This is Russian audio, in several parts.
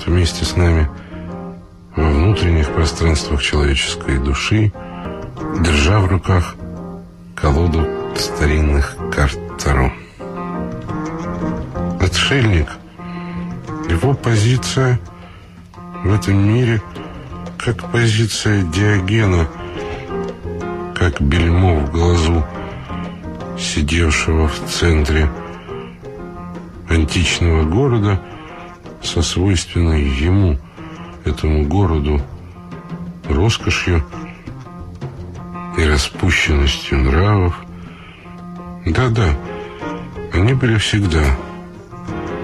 путешествует вместе с нами во внутренних пространствах человеческой души, держа в руках колоду старинных карт Таро. Отшельник, его позиция в этом мире как позиция Диогена, как бельмо в глазу, сидевшего в центре античного города со свойственной ему, этому городу, роскошью и распущенностью нравов. Да-да, они были всегда.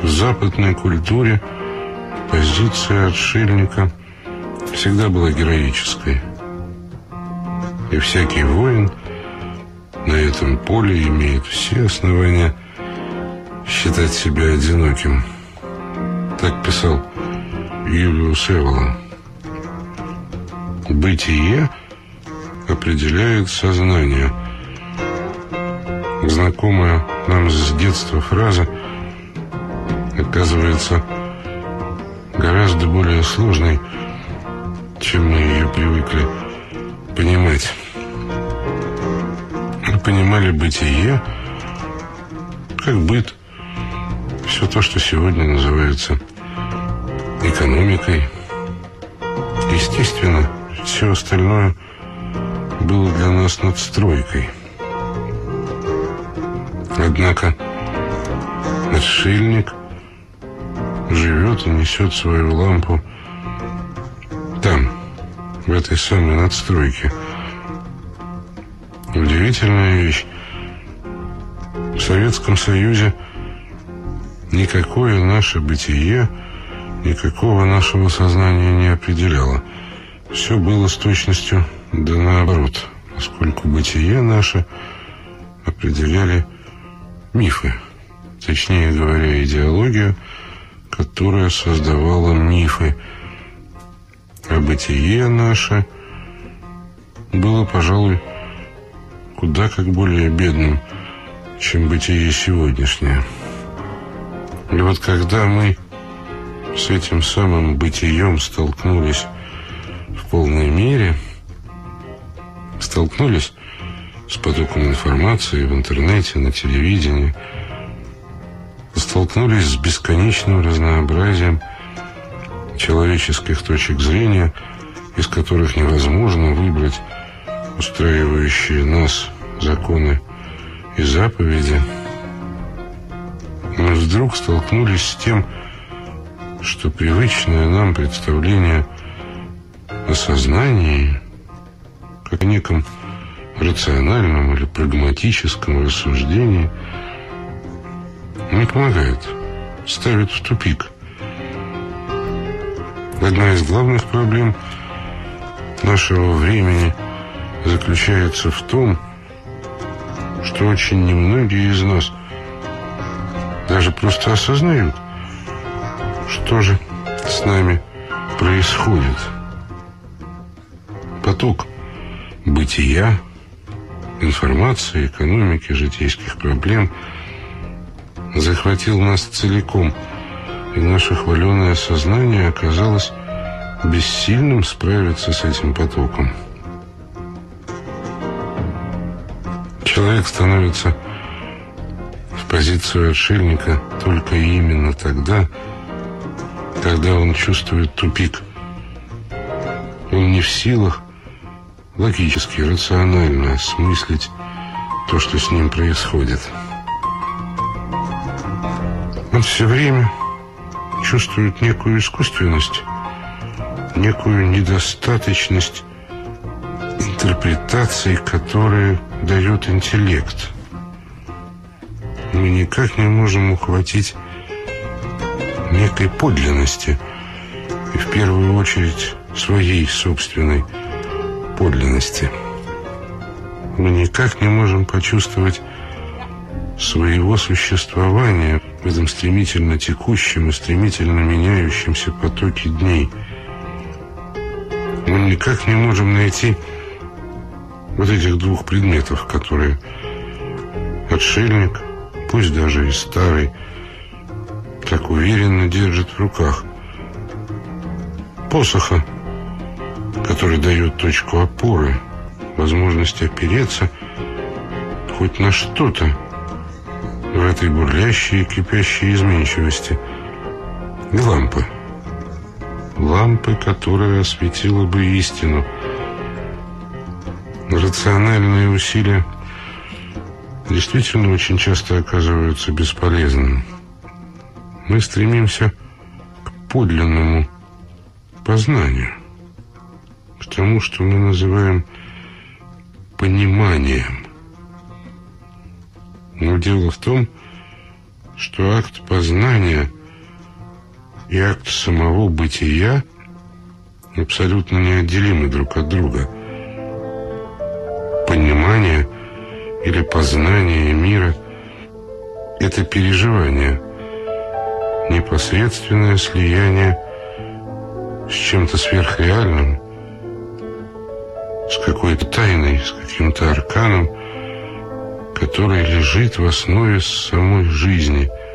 В западной культуре позиция отшельника всегда была героической. И всякий воин на этом поле имеет все основания считать себя одиноким. Так писал Юлиус Эволон. Бытие определяет сознание. Знакомая нам с детства фраза оказывается гораздо более сложной, чем мы ее привыкли понимать. Мы понимали бытие как быт, все то, что сегодня называется экономикой. Естественно, все остальное было для нас надстройкой. Однако отшельник живет и несет свою лампу там, в этой самой надстройке. Удивительная вещь. В Советском Союзе никакое наше бытие, никакого нашего сознания не определяло. Все было с точностью да наоборот, поскольку бытие наше определяли мифы, точнее говоря, идеологию, которая создавала мифы, а бытие наше было, пожалуй, куда как более бедным, чем бытие сегодняшнее. И вот когда мы с этим самым бытием столкнулись в полной мере, столкнулись с потоком информации в интернете, на телевидении, столкнулись с бесконечным разнообразием человеческих точек зрения, из которых невозможно выбрать устраивающие нас законы и заповеди – мы вдруг столкнулись с тем, что привычное нам представление о сознании, как о неком рациональном или прагматическом рассуждении, не помогает, ставит в тупик. Одна из главных проблем нашего времени заключается в том, что очень немногие из нас – даже просто осознают, что же с нами происходит. Поток бытия, информации, экономики, житейских проблем захватил нас целиком, и наше хваленое сознание оказалось бессильным справиться с этим потоком. Человек становится позицию отшельника только именно тогда, когда он чувствует тупик. Он не в силах логически, рационально осмыслить то, что с ним происходит. Он все время чувствует некую искусственность, некую недостаточность интерпретации, которые дает интеллект – мы никак не можем ухватить некой подлинности, и в первую очередь своей собственной подлинности. Мы никак не можем почувствовать своего существования в этом стремительно текущем и стремительно меняющемся потоке дней. Мы никак не можем найти вот этих двух предметов, которые отшельник пусть даже и старый, так уверенно держит в руках. Посоха, который дает точку опоры, возможность опереться хоть на что-то в этой бурлящей и кипящей изменчивости. И лампы. Лампы, которая осветила бы истину. Рациональные усилия действительно очень часто оказываются бесполезными. Мы стремимся к подлинному познанию, к тому, что мы называем пониманием. Но дело в том, что акт познания и акт самого бытия абсолютно неотделимы друг от друга. Понимание или познание мира – это переживание, непосредственное слияние с чем-то сверхреальным, с какой-то тайной, с каким-то арканом – которая лежит в основе самой жизни –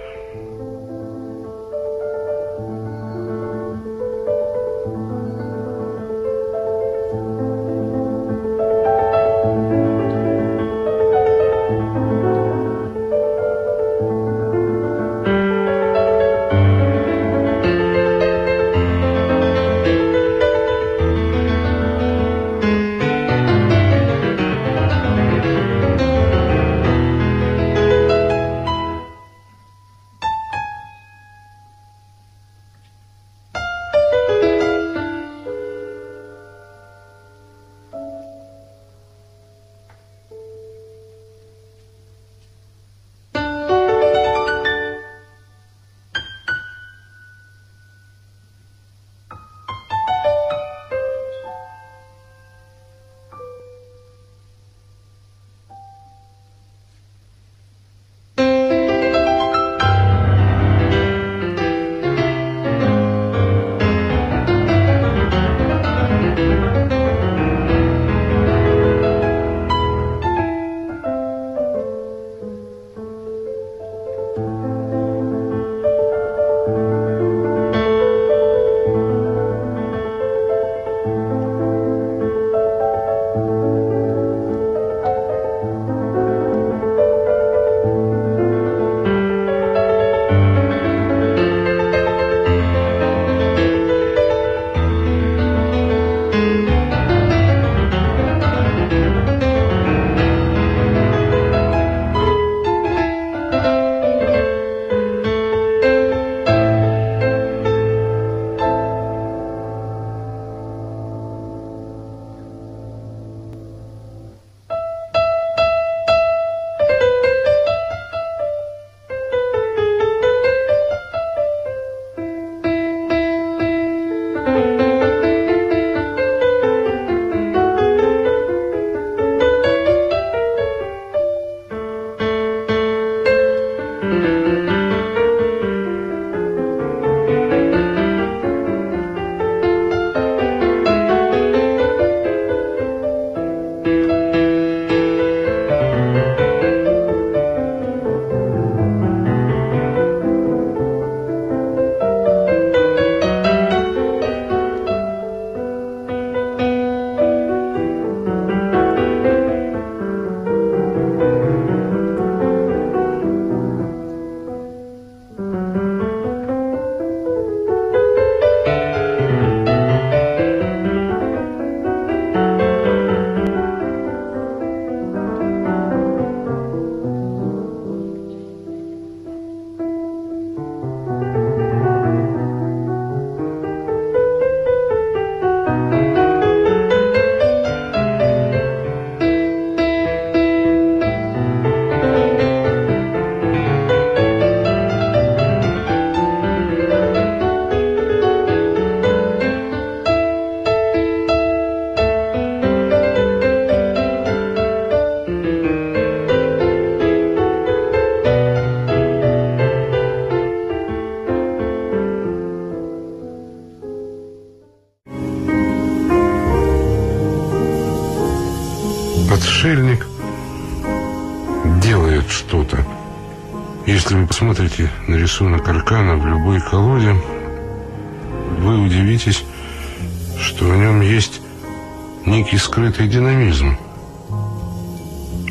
некий скрытый динамизм.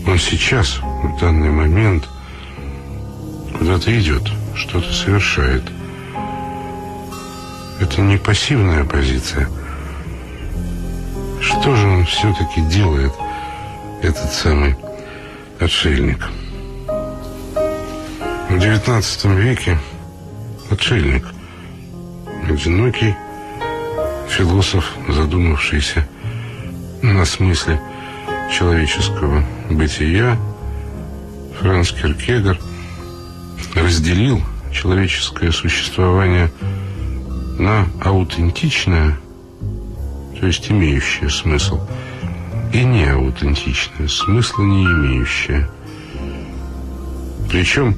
Он сейчас, в данный момент, куда-то идет, что-то совершает. Это не пассивная позиция. Что же он все-таки делает, этот самый отшельник? В XIX веке отшельник, одинокий философ, задумавшийся на смысле человеческого бытия, Франц Киркегор разделил человеческое существование на аутентичное, то есть имеющее смысл, и неаутентичное, смысла не имеющее. Причем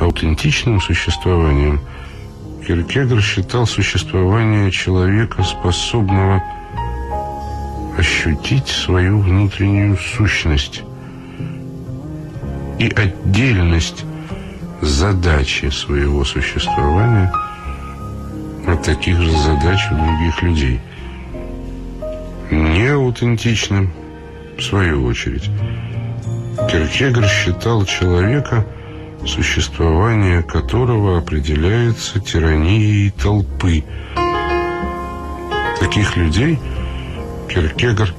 аутентичным существованием Киркегор считал существование человека, способного ощутить свою внутреннюю сущность и отдельность задачи своего существования от таких же задач у других людей. Неаутентичным, в свою очередь. Киркегор считал человека, существование которого определяется тиранией толпы. Таких людей – Киркегор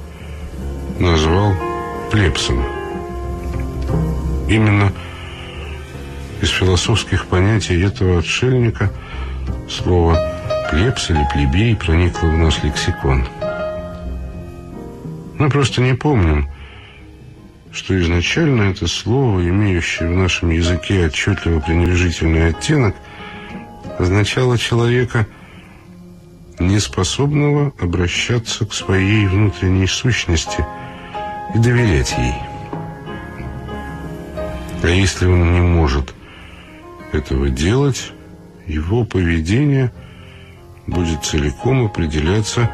назвал плебсом. Именно из философских понятий этого отшельника слово «плебс» или «плебей» проникло в наш лексикон. Мы просто не помним, что изначально это слово, имеющее в нашем языке отчетливо пренебрежительный оттенок, означало человека – неспособного обращаться к своей внутренней сущности и доверять ей. А если он не может этого делать, его поведение будет целиком определяться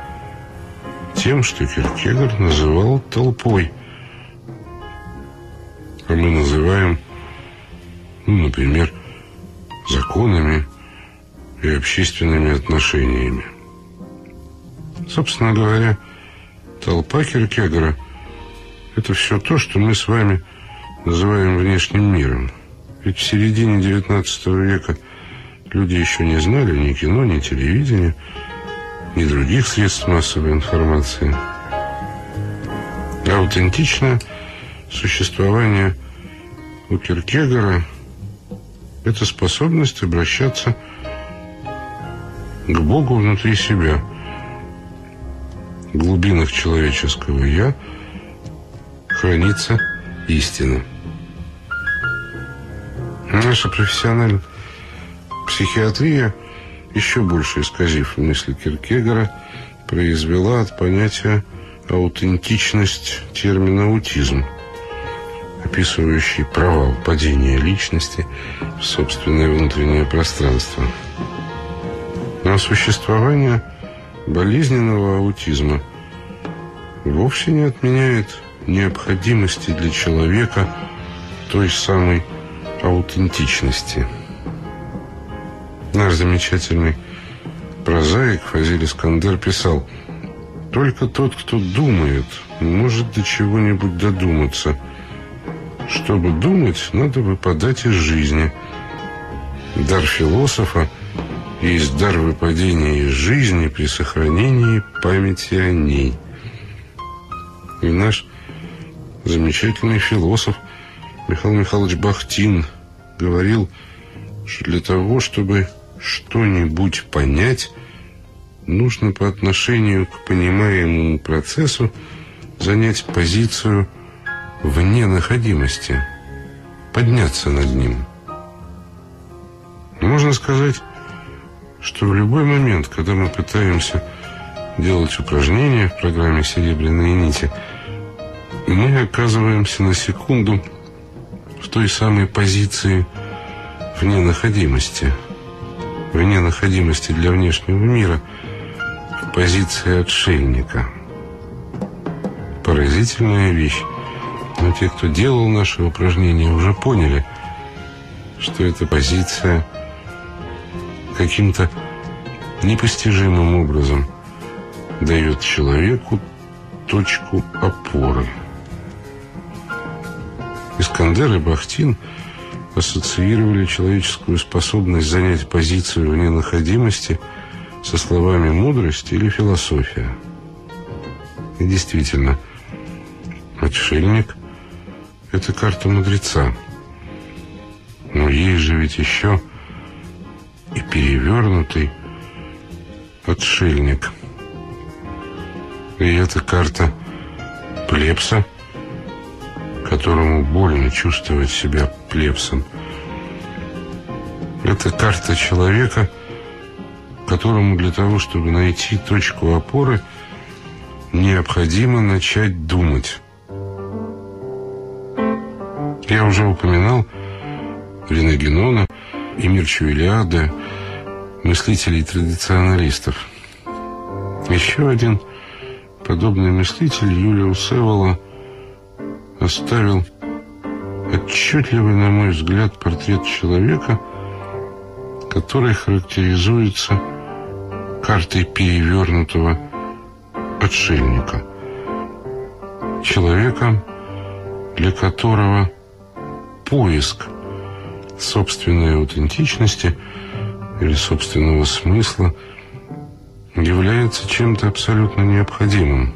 тем, что Киркегор называл толпой. А мы называем, ну, например, законами и общественными отношениями. Собственно говоря, толпа Киркегора – это все то, что мы с вами называем внешним миром. Ведь в середине XIX века люди еще не знали ни кино, ни телевидения, ни других средств массовой информации. Аутентичное существование у Киркегора – это способность обращаться к Богу внутри себя – глубинах человеческого «я» хранится истина. Наша профессиональная психиатрия, еще больше исказив мысли Киркегора, произвела от понятия аутентичность термина «аутизм», описывающий провал падения личности в собственное внутреннее пространство. Но существование – болезненного аутизма вовсе не отменяет необходимости для человека той самой аутентичности. Наш замечательный прозаик Фазиль Искандер писал «Только тот, кто думает, может до чего-нибудь додуматься. Чтобы думать, надо выпадать из жизни. Дар философа – есть дар выпадения из жизни при сохранении памяти о ней. И наш замечательный философ Михаил Михайлович Бахтин говорил, что для того, чтобы что-нибудь понять, нужно по отношению к понимаемому процессу занять позицию вне находимости, подняться над ним. Можно сказать, что в любой момент, когда мы пытаемся делать упражнения в программе «Серебряные нити», мы оказываемся на секунду в той самой позиции вне находимости, вне находимости для внешнего мира, в позиции отшельника. Поразительная вещь. Но те, кто делал наши упражнения, уже поняли, что эта позиция каким-то непостижимым образом дает человеку точку опоры. Искандер и Бахтин ассоциировали человеческую способность занять позицию вне находимости со словами «мудрость» или «философия». И действительно, отшельник – это карта мудреца. Но есть же ведь еще перевернутый отшельник. И эта карта плебса, которому больно чувствовать себя плебсом. Это карта человека, которому для того, чтобы найти точку опоры, необходимо начать думать. Я уже упоминал Рене и Мирчу Илиада, мыслителей-традиционалистов. Еще один подобный мыслитель, Юлиус Эвола, оставил отчетливый, на мой взгляд, портрет человека, который характеризуется картой перевернутого отшельника. Человека, для которого поиск собственной аутентичности или собственного смысла является чем-то абсолютно необходимым.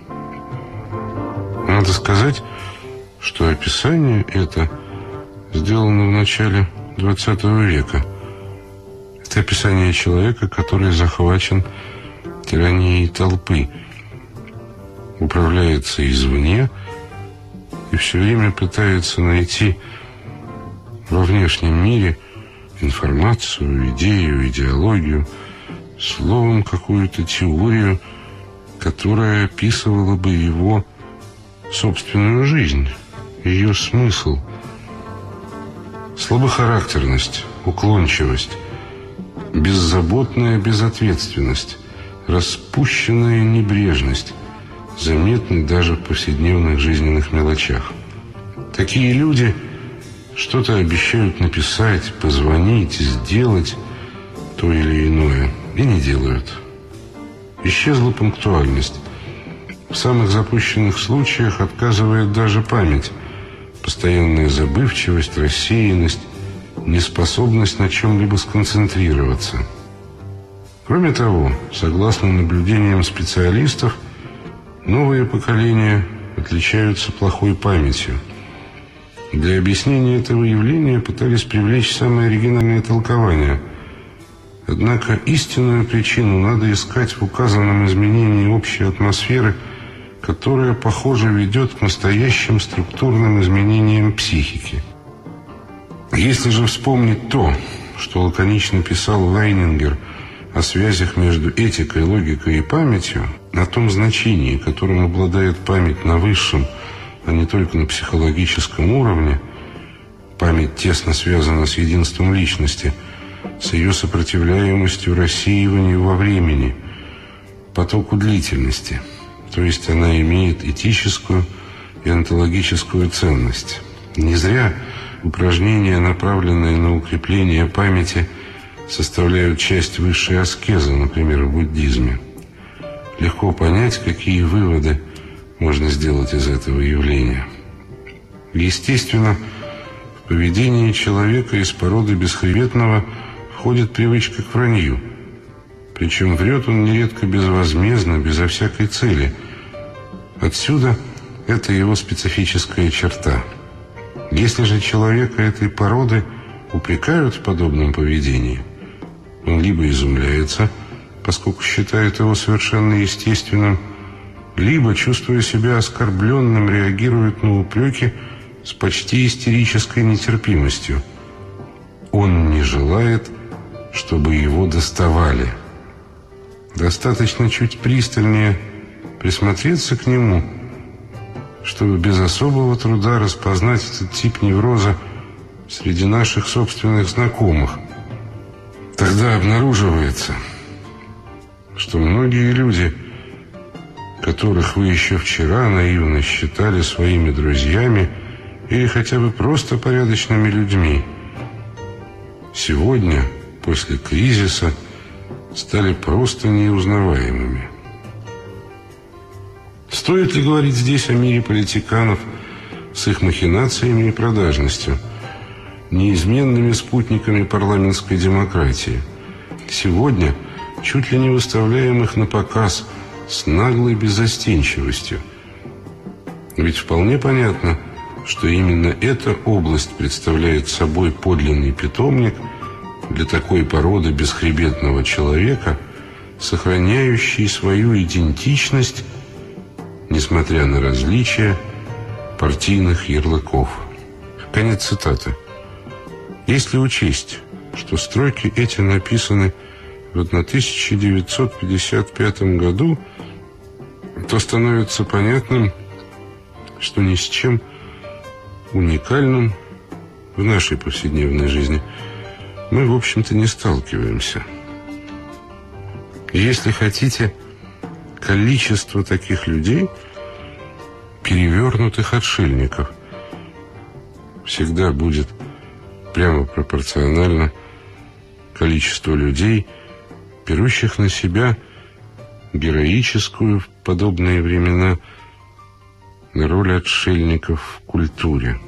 Надо сказать, что описание это сделано в начале XX века. Это описание человека, который захвачен тиранией толпы, управляется извне и все время пытается найти во внешнем мире информацию, идею, идеологию, словом, какую-то теорию, которая описывала бы его собственную жизнь, ее смысл, слабохарактерность, уклончивость, беззаботная безответственность, распущенная небрежность, заметны даже в повседневных жизненных мелочах. Такие люди – что-то обещают написать, позвонить, сделать то или иное, и не делают. Исчезла пунктуальность. В самых запущенных случаях отказывает даже память. Постоянная забывчивость, рассеянность, неспособность на чем-либо сконцентрироваться. Кроме того, согласно наблюдениям специалистов, новые поколения отличаются плохой памятью – для объяснения этого явления пытались привлечь самое оригинальное толкование. Однако истинную причину надо искать в указанном изменении общей атмосферы, которая, похоже, ведет к настоящим структурным изменениям психики. Если же вспомнить то, что лаконично писал Лайнингер о связях между этикой, логикой и памятью, о том значении, которым обладает память на высшем, а не только на психологическом уровне, память тесно связана с единством личности, с ее сопротивляемостью рассеиванию во времени, потоку длительности, то есть она имеет этическую и онтологическую ценность. Не зря упражнения, направленные на укрепление памяти, составляют часть высшей аскезы, например, в буддизме. Легко понять, какие выводы можно сделать из этого явления. Естественно, в поведении человека из породы бесхребетного входит привычка к вранью. Причем врет он нередко безвозмездно, безо всякой цели. Отсюда это его специфическая черта. Если же человека этой породы упрекают в подобном поведении, он либо изумляется, поскольку считает его совершенно естественным, либо, чувствуя себя оскорбленным, реагирует на упреки с почти истерической нетерпимостью. Он не желает, чтобы его доставали. Достаточно чуть пристальнее присмотреться к нему, чтобы без особого труда распознать этот тип невроза среди наших собственных знакомых. Тогда обнаруживается, что многие люди – которых вы еще вчера наивно считали своими друзьями или хотя бы просто порядочными людьми, сегодня, после кризиса, стали просто неузнаваемыми. Стоит ли говорить здесь о мире политиканов с их махинациями и продажностью, неизменными спутниками парламентской демократии? Сегодня чуть ли не выставляем их на показ с наглой беззастенчивостью. Ведь вполне понятно, что именно эта область представляет собой подлинный питомник для такой породы бесхребетного человека, сохраняющий свою идентичность, несмотря на различия партийных ярлыков. Конец цитаты. Если учесть, что строки эти написаны в 1955 году, то становится понятным, что ни с чем уникальным в нашей повседневной жизни мы, в общем-то, не сталкиваемся. Если хотите, количество таких людей, перевернутых отшельников, всегда будет прямо пропорционально количеству людей, берущих на себя героическую подобные времена – роль отшельников в культуре.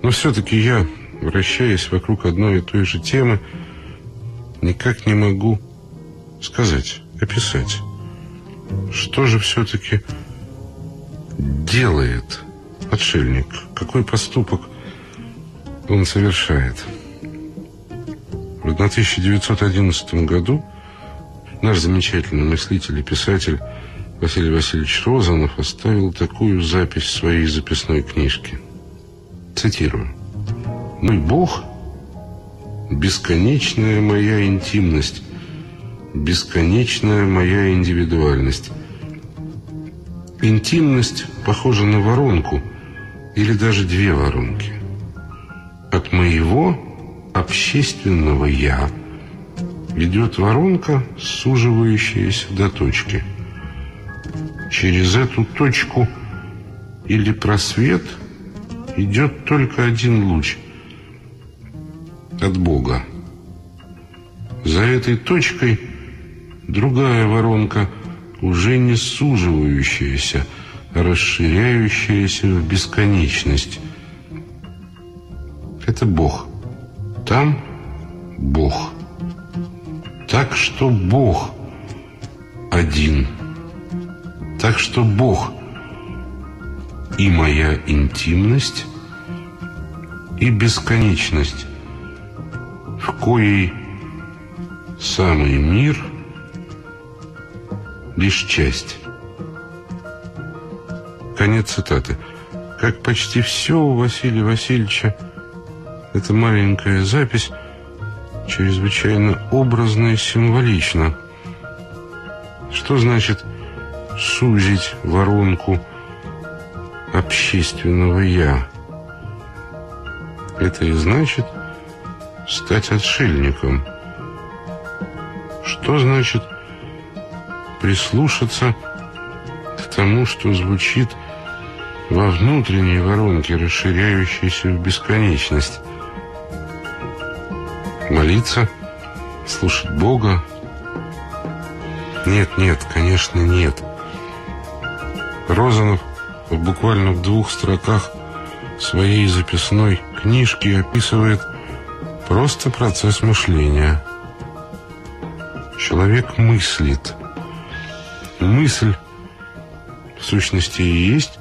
Но все-таки я, вращаясь вокруг одной и той же темы, никак не могу сказать, описать, что же все-таки делает отшельник, какой поступок он совершает. В 1911 году наш замечательный мыслитель и писатель Василий Васильевич Розанов оставил такую запись в своей записной книжке. Цитирую. «Мой Бог – бесконечная моя интимность, бесконечная моя индивидуальность. Интимность похожа на воронку или даже две воронки. От моего общественного «я» ведет воронка, суживающаяся до точки – Через эту точку или просвет идет только один луч от Бога. За этой точкой другая воронка, уже не суживающаяся, расширяющаяся в бесконечность. Это Бог. Там Бог. Так что Бог один – так что Бог и моя интимность, и бесконечность, в коей самый мир лишь часть. Конец цитаты. Как почти все у Василия Васильевича, эта маленькая запись чрезвычайно образна и символична. Что значит сузить воронку общественного «я». Это и значит стать отшельником. Что значит прислушаться к тому, что звучит во внутренней воронке, расширяющейся в бесконечность? Молиться, слушать Бога? Нет, нет, конечно, нет. Розанов буквально в двух строках своей записной книжки описывает просто процесс мышления. Человек мыслит. Мысль, в сущности, и есть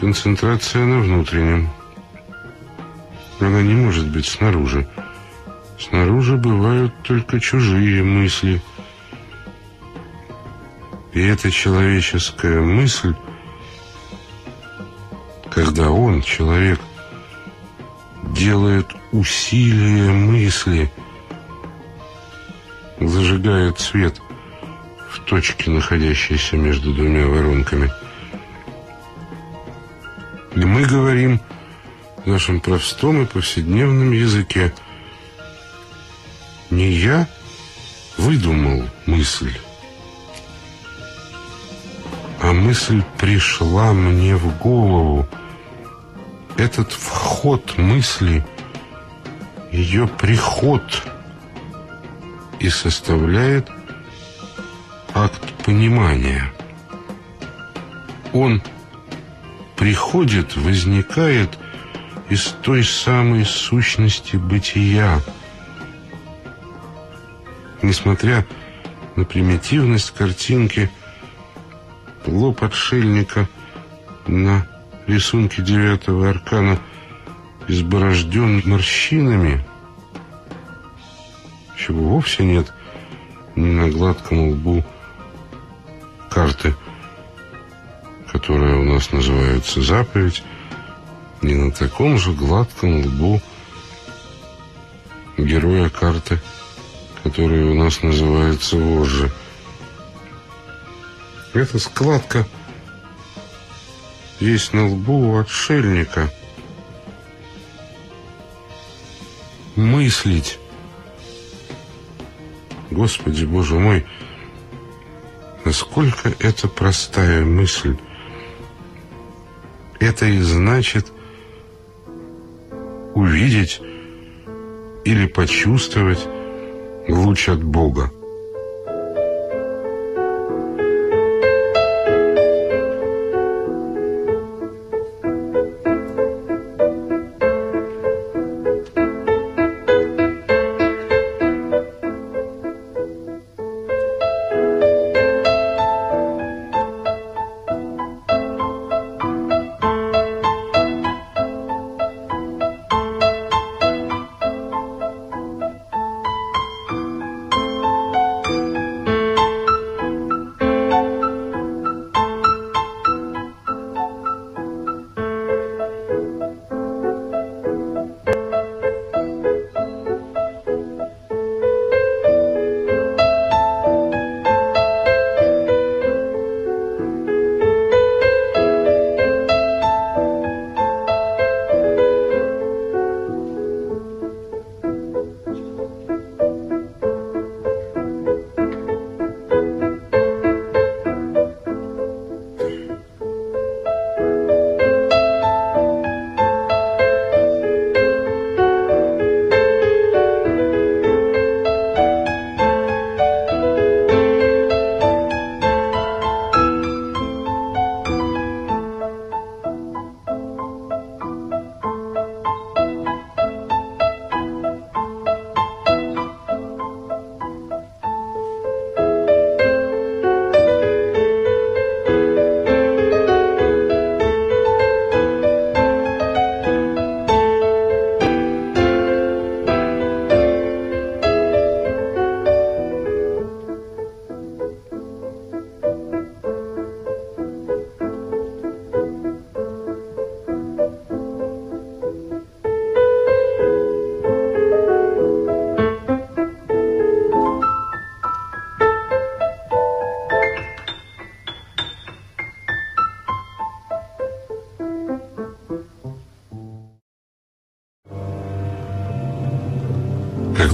концентрация на внутреннем. Она не может быть снаружи. Снаружи бывают только чужие мысли – и эта человеческая мысль, когда он, человек, делает усилие мысли, зажигает свет в точке, находящейся между двумя воронками. И мы говорим в нашем простом и повседневном языке. Не я выдумал мысль, а мысль пришла мне в голову. Этот вход мысли ее приход и составляет акт понимания. Он приходит, возникает из той самой сущности бытия. Несмотря на примитивность картинки, лоб отшельника на рисунке девятого аркана изборожден морщинами, чего вовсе нет ни на гладком лбу карты, которая у нас называется заповедь, ни на таком же гладком лбу героя карты, которая у нас называется вожжи. Эта складка есть на лбу у отшельника. Мыслить. Господи, Боже мой, насколько это простая мысль. Это и значит увидеть или почувствовать луч от Бога.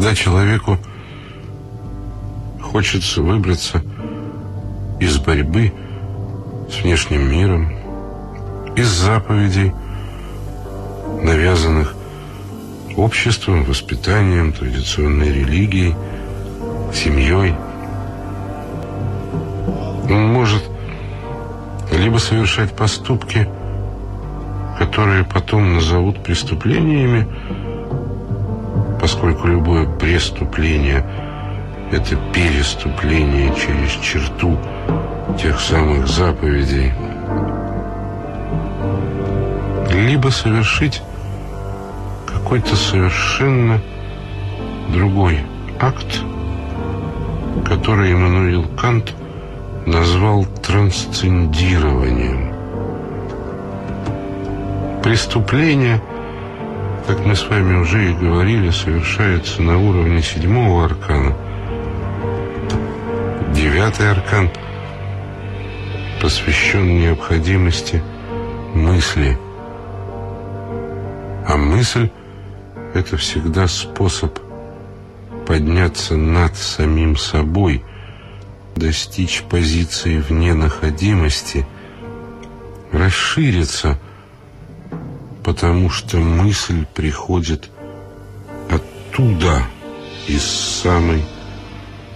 Когда человеку хочется выбраться из борьбы с внешним миром, из заповедей, навязанных обществом, воспитанием, традиционной религией, семьей, он может либо совершать поступки, которые потом назовут преступлениями, поскольку любое преступление – это переступление через черту тех самых заповедей, либо совершить какой-то совершенно другой акт, который Иммануил Кант назвал трансцендированием. Преступление – как мы с вами уже и говорили, совершается на уровне седьмого аркана. Девятый аркан посвящен необходимости мысли. А мысль – это всегда способ подняться над самим собой, достичь позиции вне находимости, расшириться – потому что мысль приходит от оттуда, из самой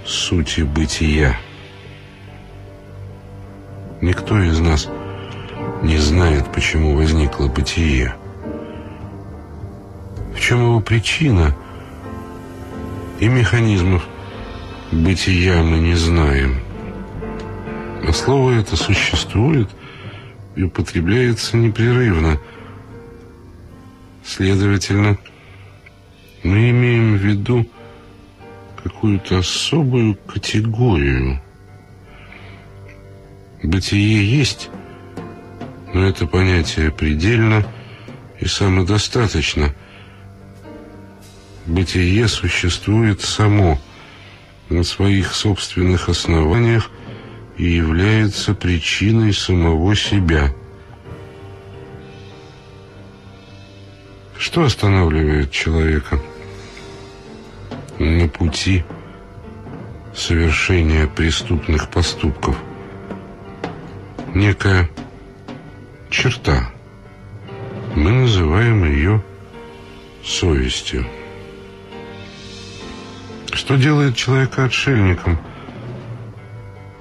сути бытия. Никто из нас не знает, почему возникло бытие. В чем его причина и механизмов бытия мы не знаем. А слово это существует и употребляется непрерывно. Следовательно, мы имеем в виду какую-то особую категорию. Бытие есть, но это понятие предельно и самодостаточно. Бытие существует само на своих собственных основаниях и является причиной самого себя. Что останавливает человека на пути совершения преступных поступков? Некая черта. Мы называем ее совестью. Что делает человека отшельником?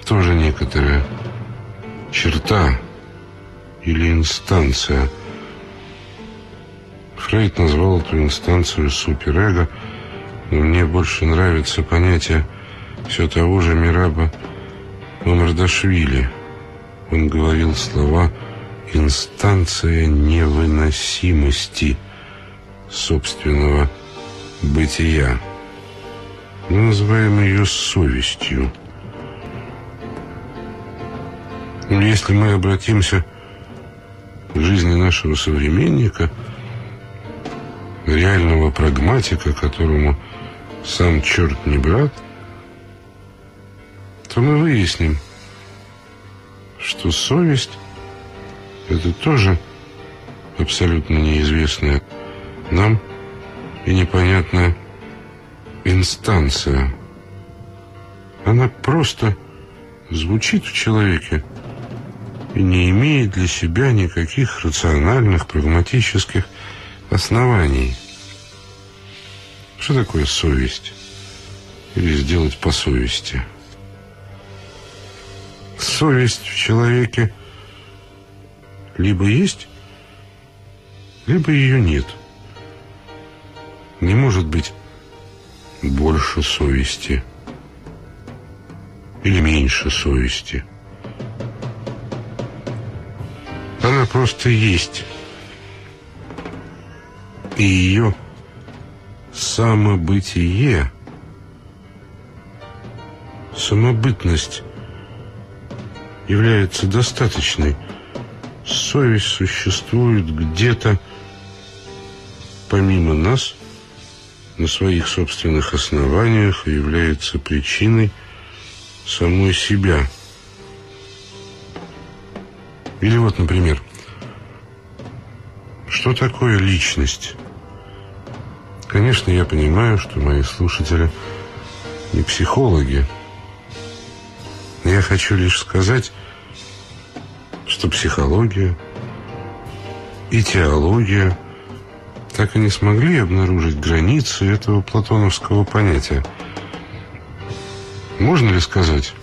Тоже некоторая черта или инстанция. Фрейд назвал эту инстанцию суперэго, но мне больше нравится понятие все того же Мираба Мамардашвили. Он говорил слова «инстанция невыносимости собственного бытия». Мы называем ее совестью. Если мы обратимся к жизни нашего современника, реального прагматика, которому сам черт не брат, то мы выясним, что совесть – это тоже абсолютно неизвестная нам и непонятная инстанция. Она просто звучит в человеке и не имеет для себя никаких рациональных, прагматических оснований. Что такое совесть? Или сделать по совести? Совесть в человеке либо есть, либо ее нет. Не может быть больше совести или меньше совести. Она просто есть. И ее самобытие, самобытность является достаточной. Совесть существует где-то помимо нас – на своих собственных основаниях и является причиной самой себя. Или вот, например, что такое личность? Конечно, я понимаю, что мои слушатели не психологи. Я хочу лишь сказать, что психология и теология – так и не смогли обнаружить границы этого платоновского понятия. Можно ли сказать,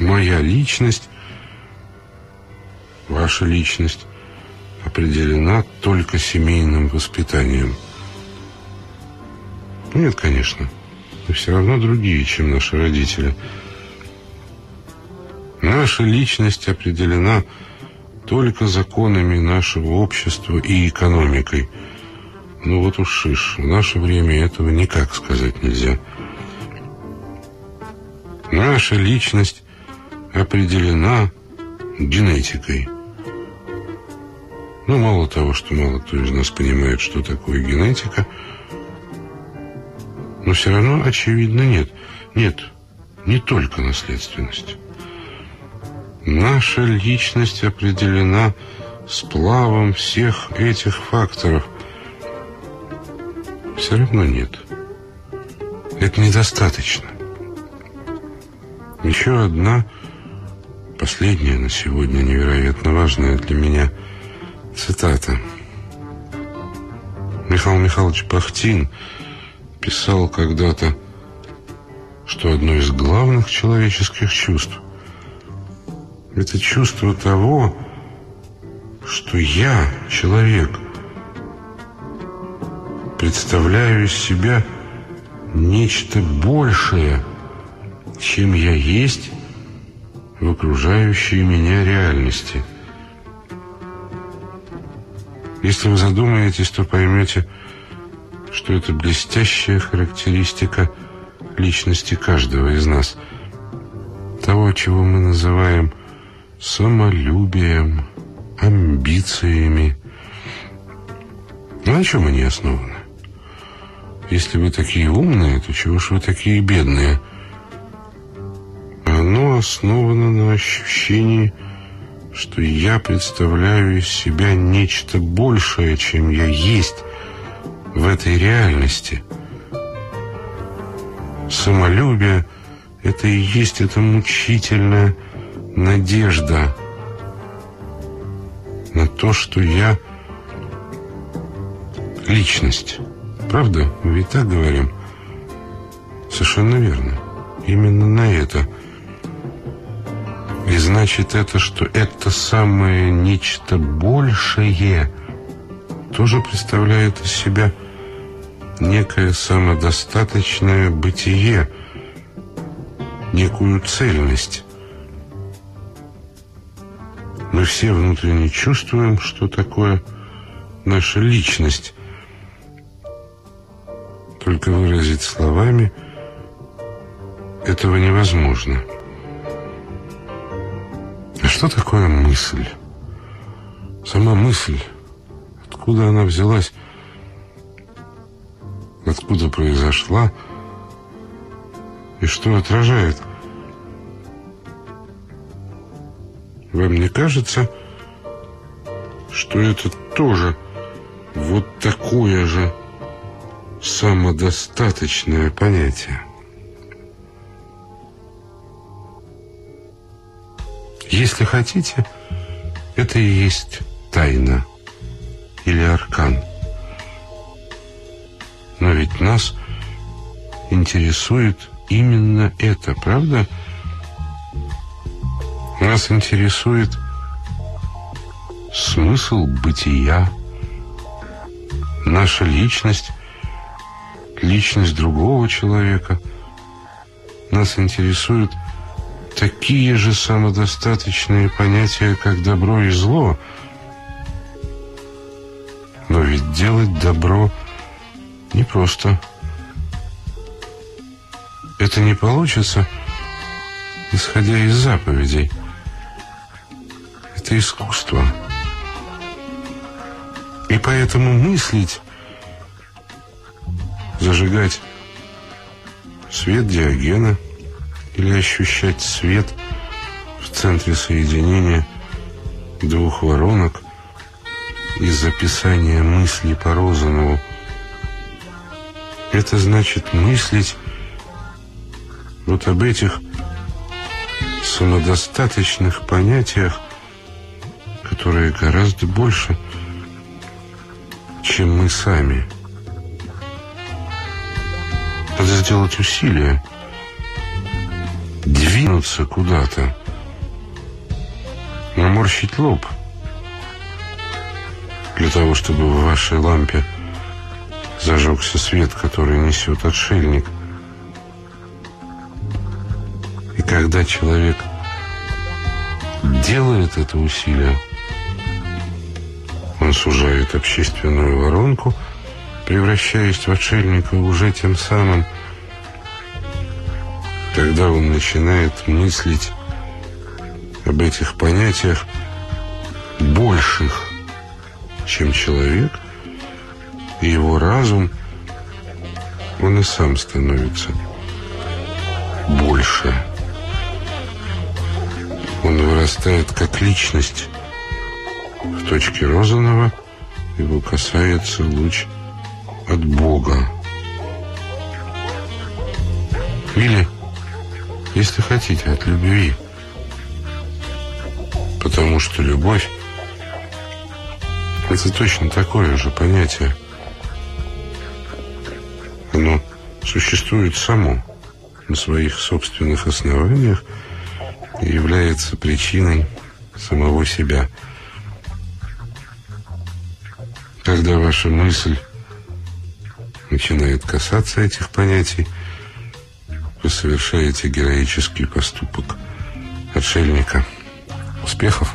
моя личность, ваша личность определена только семейным воспитанием? Нет, конечно. Мы все равно другие, чем наши родители. Наша личность определена только законами нашего общества и экономикой – ну вот уж шиш, в наше время этого никак сказать нельзя. Наша личность определена генетикой. Ну, мало того, что мало кто из нас понимает, что такое генетика, но все равно, очевидно, нет. Нет, не только наследственность. Наша личность определена сплавом всех этих факторов – все равно нет. Это недостаточно. Еще одна, последняя на сегодня, невероятно важная для меня цитата. Михаил Михайлович Пахтин писал когда-то, что одно из главных человеческих чувств – это чувство того, что я, человек, представляю из себя нечто большее, чем я есть в окружающей меня реальности. Если вы задумаетесь, то поймете, что это блестящая характеристика личности каждого из нас. Того, чего мы называем самолюбием, амбициями. Ну, на чем они основаны? Если вы такие умные, то чего ж вы такие бедные? Оно основано на ощущении, что я представляю из себя нечто большее, чем я есть в этой реальности. Самолюбие — это и есть эта мучительная надежда на то, что я личность. Правда? Мы ведь так говорим. Совершенно верно. Именно на это. И значит это, что это самое нечто большее тоже представляет из себя некое самодостаточное бытие, некую цельность. Мы все внутренне чувствуем, что такое наша личность. Только выразить словами этого невозможно. А что такое мысль? Сама мысль, откуда она взялась, откуда произошла и что отражает – Вам не кажется, что это тоже вот такое же самодостаточное понятие? Если хотите, это и есть тайна или аркан. Но ведь нас интересует именно это, правда? Нас интересует смысл бытия, наша личность, личность другого человека. Нас интересуют такие же самодостаточные понятия, как добро и зло. Но ведь делать добро непросто. Это не получится, исходя из заповедей – это искусство. И поэтому мыслить, зажигать свет Диогена или ощущать свет в центре соединения двух воронок из записания мыслей по Розанову. Это значит мыслить вот об этих самодостаточных понятиях, которые гораздо больше, чем мы сами. Надо сделать усилие, двинуться куда-то, наморщить лоб, для того, чтобы в вашей лампе зажегся свет, который несет отшельник. И когда человек делает это усилие, он сужает общественную воронку, превращаясь в отшельника уже тем самым, когда он начинает мыслить об этих понятиях больших, чем человек, и его разум, он и сам становится больше. Он вырастает как личность, в точке Розанова его касается луч от Бога. Или, если хотите, от любви. Потому что любовь – это точно такое же понятие. Оно существует само на своих собственных основаниях и является причиной самого себя. Когда ваша мысль начинает касаться этих понятий, вы совершаете героический поступок отшельника. Успехов!